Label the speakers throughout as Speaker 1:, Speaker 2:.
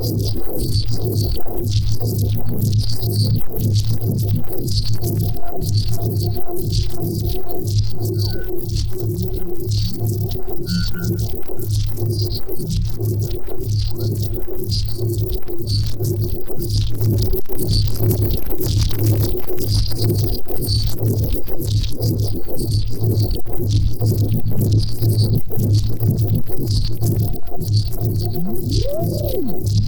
Speaker 1: Woo!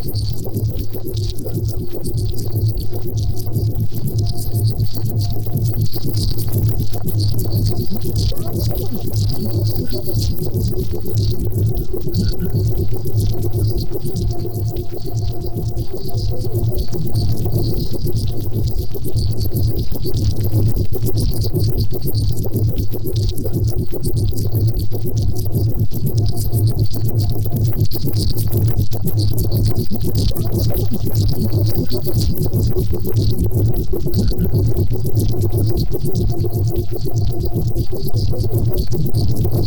Speaker 1: Thank you. Thank you.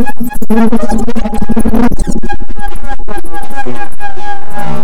Speaker 1: I'm going to go to the next one. I'm going to go to the next one.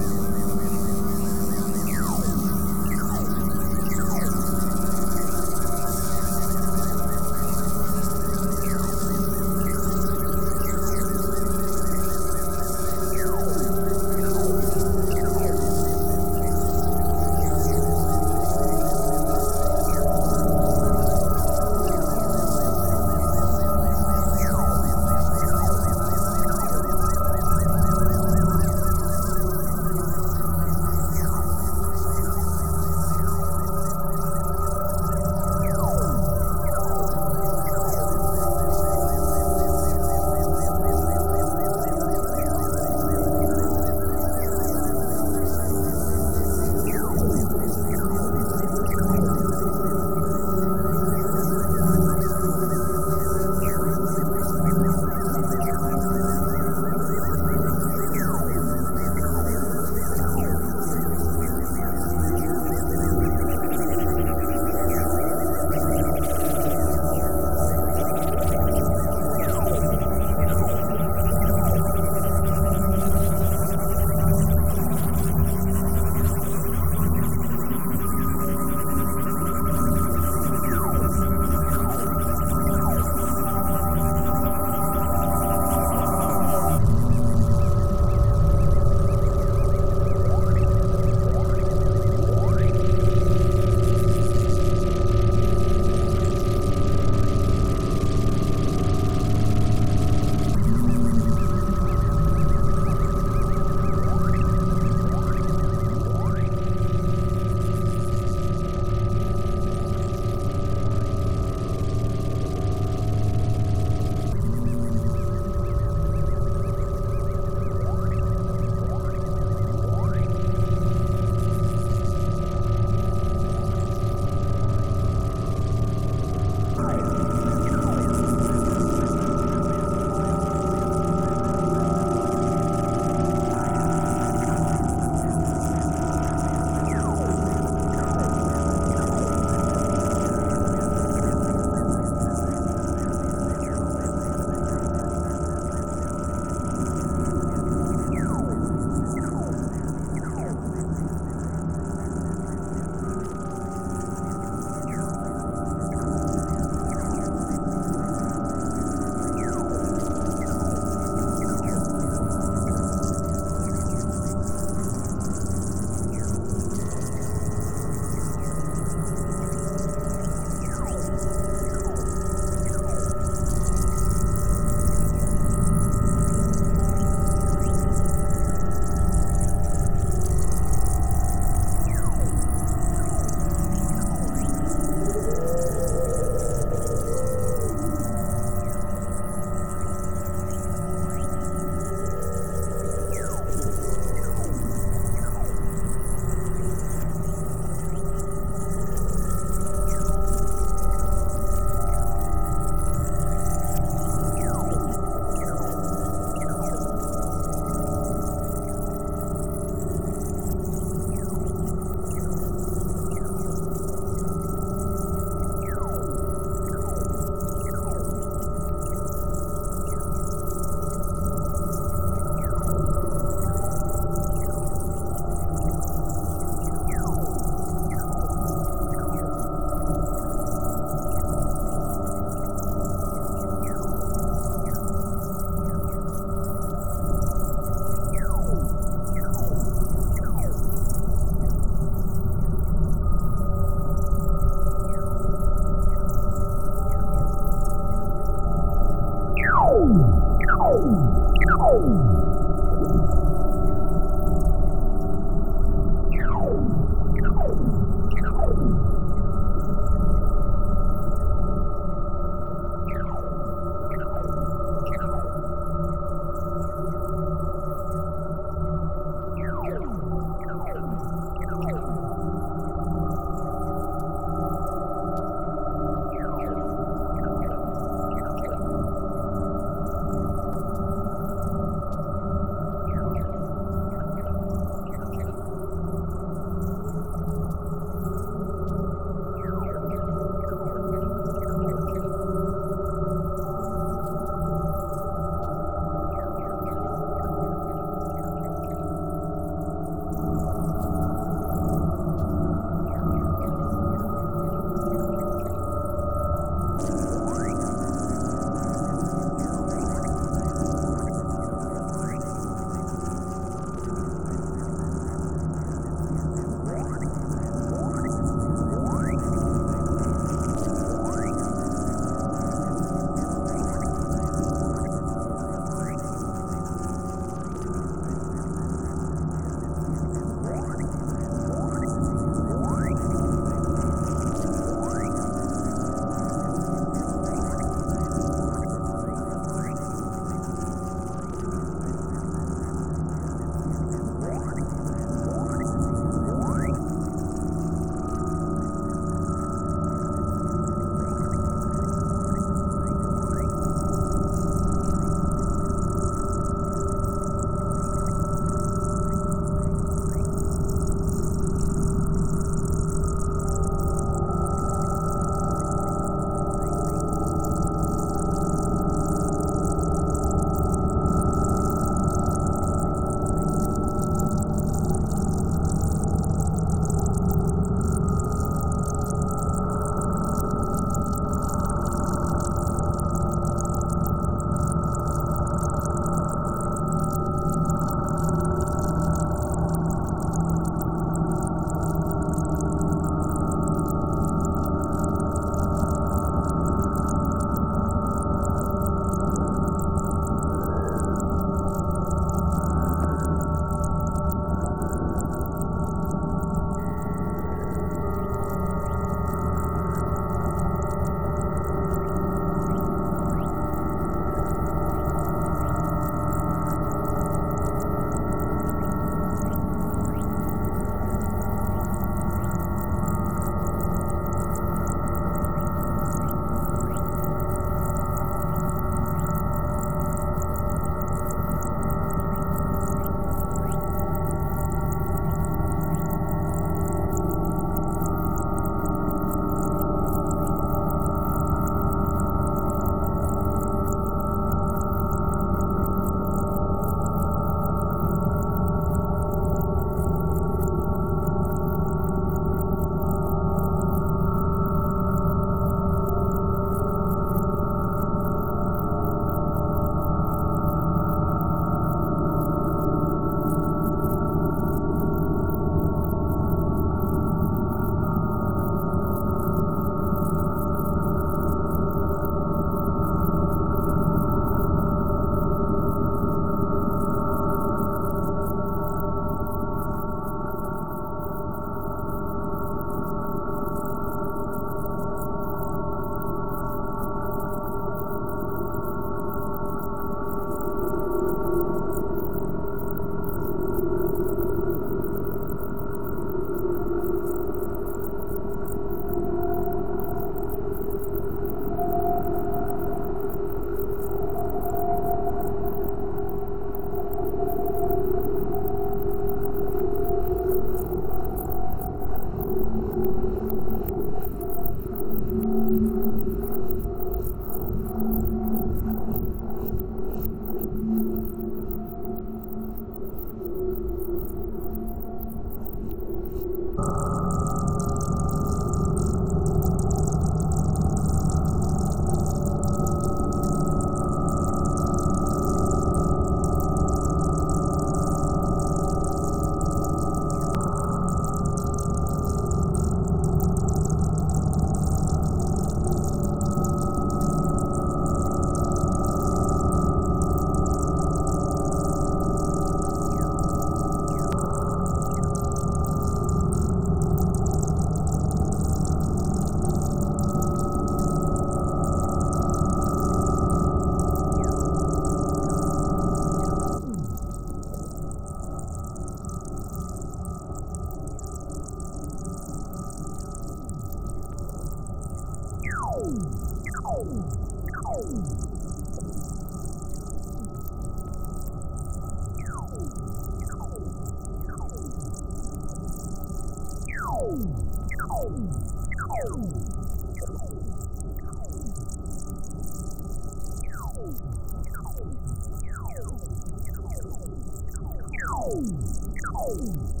Speaker 2: Oh!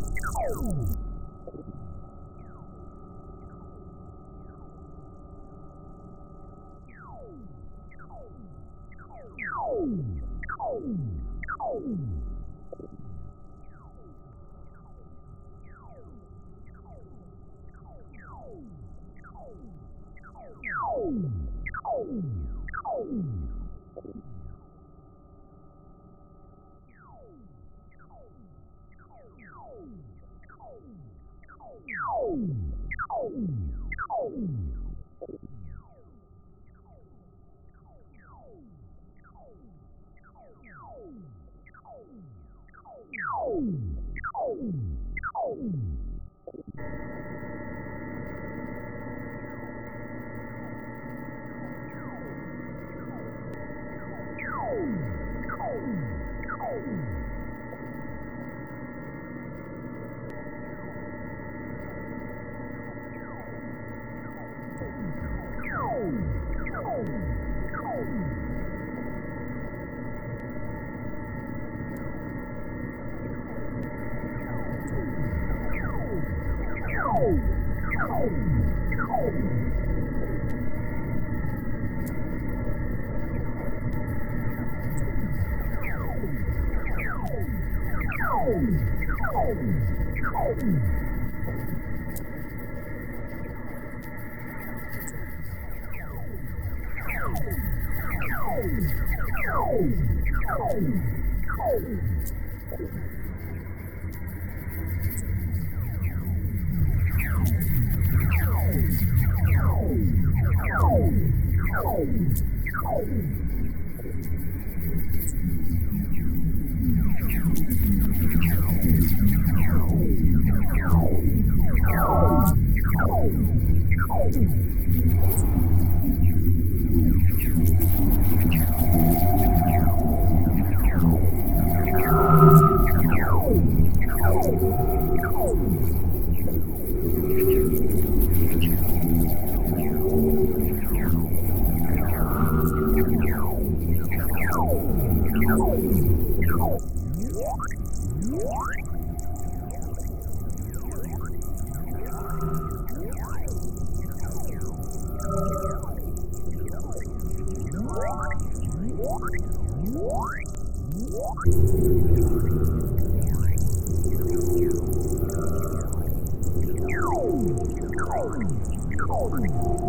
Speaker 2: Oh, no. Oh,